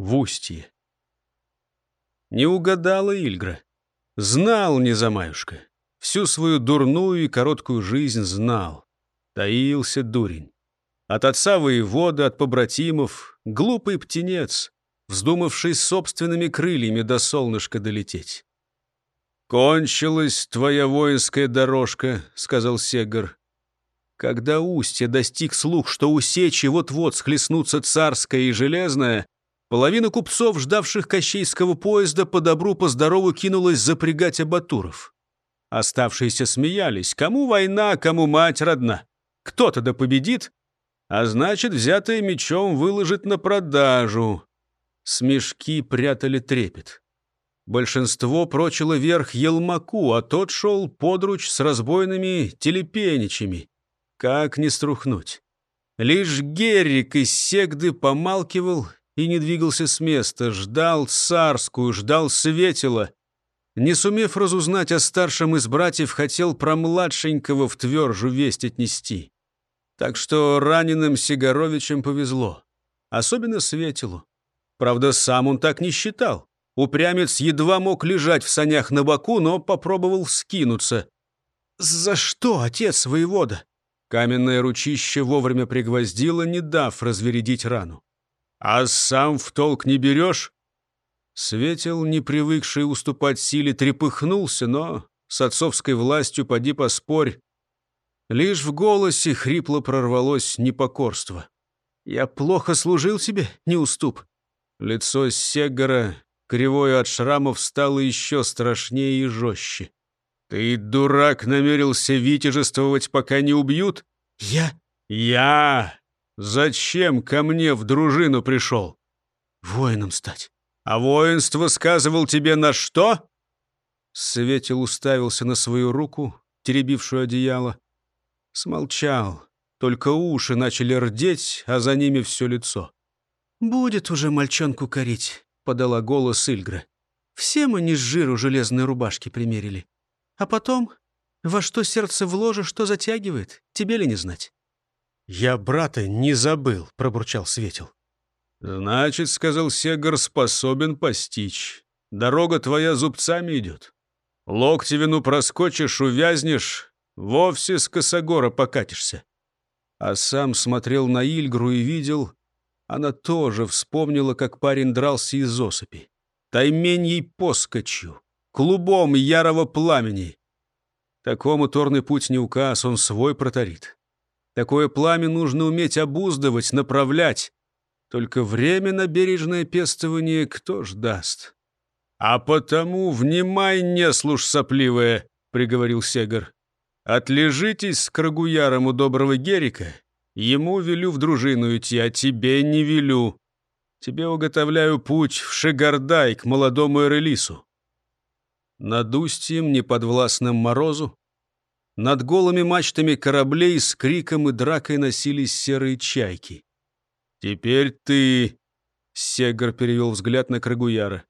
в устье. Не угадала Ильгра. Знал Незамаюшка. Всю свою дурную и короткую жизнь знал. Таился дурень. От отца воевода, от побратимов, глупый птенец, вздумавший собственными крыльями до солнышка долететь. «Кончилась твоя воинская дорожка», — сказал Сегар. Когда устье достиг слух, что у сечи вот-вот схлестнутся царская и железная, половина купцов, ждавших Кощейского поезда, по добру, по здорову кинулась запрягать абатуров. Оставшиеся смеялись. Кому война, кому мать родна. Кто-то да победит, а значит, взятое мечом выложит на продажу. Смешки прятали трепет. Большинство прочило верх Елмаку, а тот шел подруч с разбойными телепеничами. Как не струхнуть? Лишь Геррик из Сегды помалкивал и не двигался с места, ждал царскую, ждал светила. Не сумев разузнать о старшем из братьев, хотел про младшенького в твержу весть отнести. Так что раненым Сигаровичем повезло. Особенно Светилу. Правда, сам он так не считал. Упрямец едва мог лежать в санях на боку, но попробовал скинуться. «За что, отец воевода?» Каменное ручище вовремя пригвоздило, не дав развередить рану. «А сам в толк не берешь?» Светил, не привыкший уступать силе, трепыхнулся, но с отцовской властью поди поспорь. Лишь в голосе хрипло прорвалось непокорство. «Я плохо служил тебе, не уступ». Лицо Сегора, кривое от шрамов, стало еще страшнее и жестче. «Ты, дурак, намерился витяжествовать, пока не убьют?» «Я?» «Я! Зачем ко мне в дружину пришел?» «Воином стать». «А воинство сказывал тебе на что?» Светил уставился на свою руку, теребившую одеяло. Смолчал, только уши начали рдеть, а за ними все лицо. «Будет уже мальчонку корить», — подала голос Ильгра. «Все мы не с жиру железной рубашки примерили. А потом, во что сердце вложишь, что затягивает, тебе ли не знать?» «Я брата не забыл», — пробурчал Светил. «Значит, — сказал Сегар, — способен постичь. Дорога твоя зубцами идет. Локтевину проскочишь, увязнешь, вовсе с косогора покатишься». А сам смотрел на Ильгру и видел, она тоже вспомнила, как парень дрался из осыпи. Тайменьей поскочью, клубом ярого пламени. Такому торный путь не указ, он свой проторит. Такое пламя нужно уметь обуздывать, направлять. Только время на бережное пестование кто ж даст? «А потому внимай, не слушь сопливая», — приговорил Сегар. «Отлежитесь с Крагуяром у доброго Герика. Ему велю в дружину идти, а тебе не велю. Тебе уготовляю путь в Шигардай к молодому Эрелису. Над устьем, неподвластным морозу, над голыми мачтами кораблей с криком и дракой носились серые чайки. «Теперь ты...» — Сегар перевел взгляд на Крагуяра.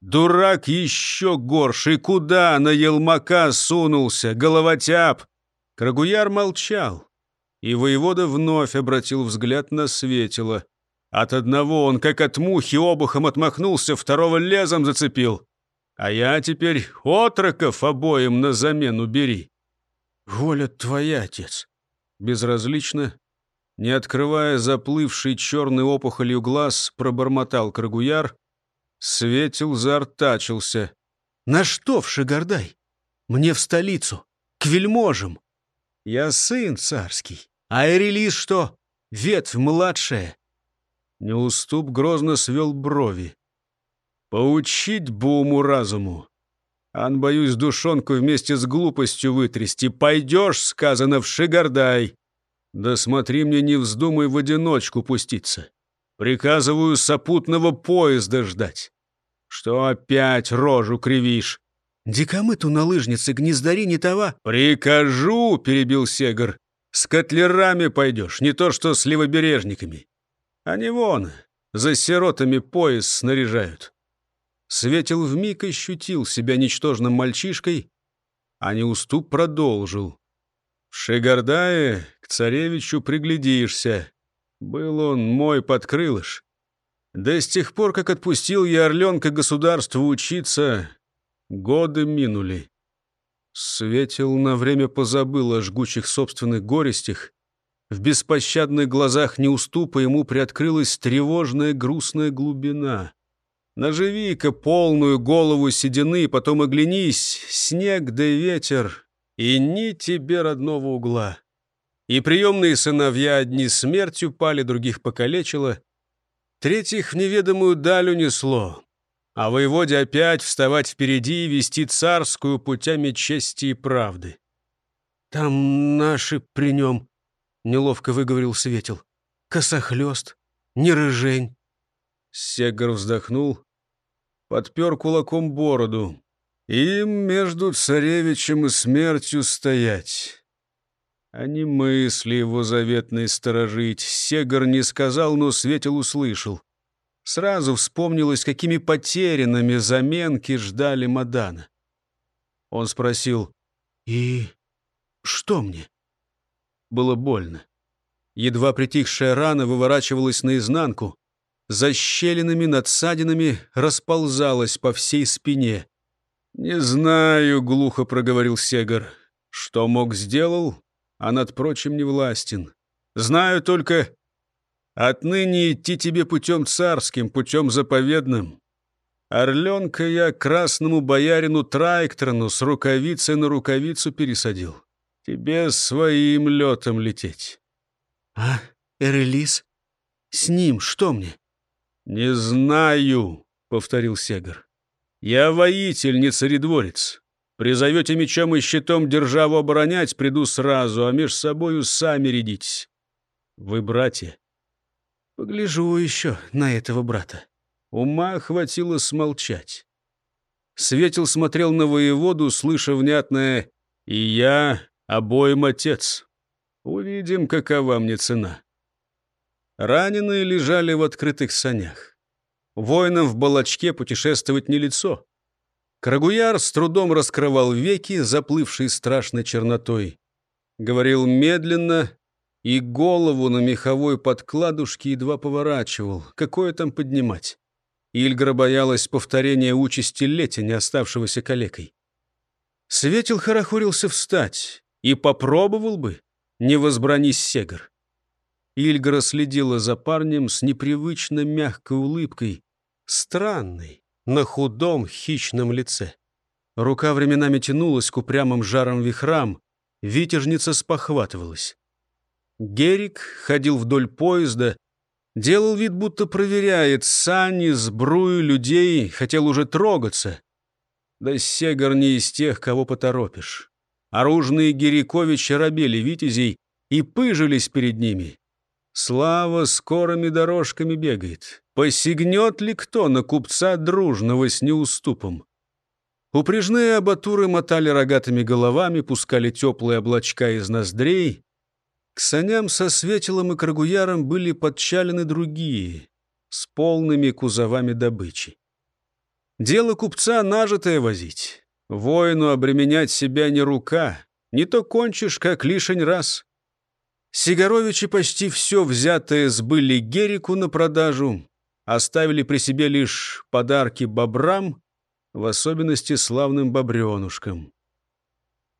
«Дурак еще горший! Куда на елмака сунулся? Головотяп!» Крагуяр молчал, и воевода вновь обратил взгляд на Светила. От одного он, как от мухи, обухом отмахнулся, второго лезом зацепил. А я теперь отроков обоим на замену бери. Воля твоя, отец. Безразлично, не открывая заплывший черный опухолью глаз, пробормотал Крагуяр. Светил заортачился. На что в Шигардай? Мне в столицу, к вельможам. Я сын царский. А Эрелис что? Ветвь младшая. Неуступ грозно свел брови. Поучить бы уму-разуму. Ан, боюсь, душонку вместе с глупостью вытрясти. Пойдешь, сказано, в Шигардай. Да смотри мне, не вздумай в одиночку пуститься. Приказываю сопутного поезда ждать. Что опять рожу кривишь? Дикомыту на лыжнице гнездари не това. Прикажу, перебил Сегар. С котлерами пойдешь, не то что с левобережниками. Они вон, за сиротами пояс снаряжают. Светил вмиг ощутил себя ничтожным мальчишкой, а неуступ продолжил. В Шигардае к царевичу приглядишься. Был он мой подкрылыш. Да с тех пор, как отпустил я Орленка государству учиться, годы минули. Светил на время позабыл о жгучих собственных горестях. В беспощадных глазах неуступа ему приоткрылась тревожная грустная глубина. Наживи-ка полную голову седины, потом оглянись, снег да ветер, и ни тебе родного угла. И приемные сыновья одни смертью пали, других покалечило, третьих в неведомую даль унесло, а воеводе опять вставать впереди и вести царскую путями чести и правды. «Там наши при нем», — неловко выговорил Светил. «Косохлёст, не рыжень». Сегар вздохнул, подпер кулаком бороду. «Им между царевичем и смертью стоять». А не мысли его заветной сторожить. Сегар не сказал, но Светил услышал. Сразу вспомнилось, какими потерянными заменки ждали Мадана. Он спросил, «И что мне?» Было больно. Едва притихшая рана выворачивалась наизнанку, за щелинами, надсадинами расползалась по всей спине. «Не знаю», — глухо проговорил Сегар. «Что мог, сделал, а над прочим не властен. Знаю только, Отныне идти тебе путем царским, путем заповедным. Орленка я красному боярину Трайктрону с рукавицей на рукавицу пересадил. Тебе своим летом лететь. А, Эрелис? С ним что мне? Не знаю, повторил Сегар. Я воитель, не царедворец. Призовете мечом и щитом державу оборонять, приду сразу, а меж собою сами рядитесь. Вы братья. Погляжу еще на этого брата. Ума хватило смолчать. Светил смотрел на воеводу, слыша внятное «И я обоим отец». Увидим, какова мне цена. Раненые лежали в открытых санях. Воинам в балачке путешествовать не лицо. Крагуяр с трудом раскрывал веки, заплывшие страшной чернотой. Говорил медленно, и голову на меховой подкладушке едва поворачивал. Какое там поднимать? Ильгра боялась повторения участи Лети, не оставшегося калекой. Светил хорохорился встать и попробовал бы, не возбранись Сегар. Ильгра следила за парнем с непривычно мягкой улыбкой, странной, на худом хищном лице. Рука временами тянулась к упрямым жаром вихрам, витяжница спохватывалась. Герик ходил вдоль поезда, делал вид, будто проверяет сани, сбрую людей, хотел уже трогаться. Да Сегар не из тех, кого поторопишь. Оружные Гериковичи робели витязей и пыжились перед ними. Слава скорыми дорожками бегает. Посигнет ли кто на купца дружного с неуступом? Упряжные абатуры мотали рогатыми головами, пускали теплые облачка из ноздрей, к саням со светилом и крагуяром были подчалены другие, с полными кузовами добычи. Дело купца нажитое возить. Воину обременять себя не рука, не то кончишь, как лишень раз. Сигаровичи почти все взятое сбыли Герику на продажу, оставили при себе лишь подарки бобрам, в особенности славным бобренушкам.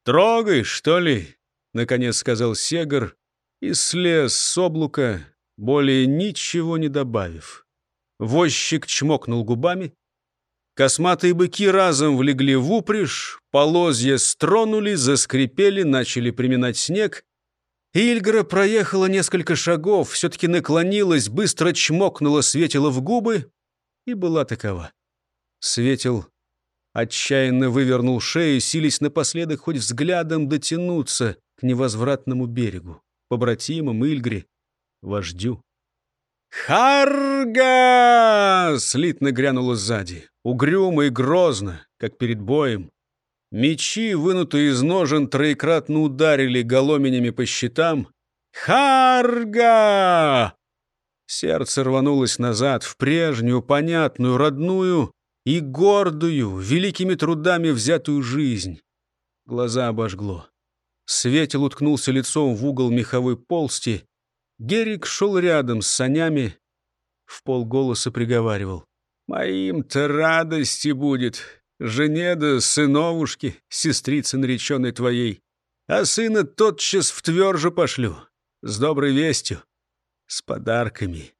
«Трогай, что ли?» — наконец сказал Сегар, и слез с облука, более ничего не добавив. Возчик чмокнул губами. Косматые быки разом влегли в упряжь, полозья стронули, заскрипели, начали приминать снег. Ильгра проехала несколько шагов, все-таки наклонилась, быстро чмокнула Светила в губы и была такова. Светил отчаянно вывернул шею, сились напоследок хоть взглядом дотянуться к невозвратному берегу побратимам Ильгри, вождю. «Харга!» — слитно грянуло сзади, угрюмо и грозно, как перед боем. Мечи, вынутые из ножен, троекратно ударили голоменями по щитам. «Харга!» Сердце рванулось назад, в прежнюю, понятную, родную и гордую, великими трудами взятую жизнь. Глаза обожгло. Светил уткнулся лицом в угол меховой полсти. Герик шел рядом с санями. В полголоса приговаривал. «Моим-то радости будет, жене да сыновушке, сестрице нареченной твоей. А сына тотчас в тверже пошлю, с доброй вестью, с подарками».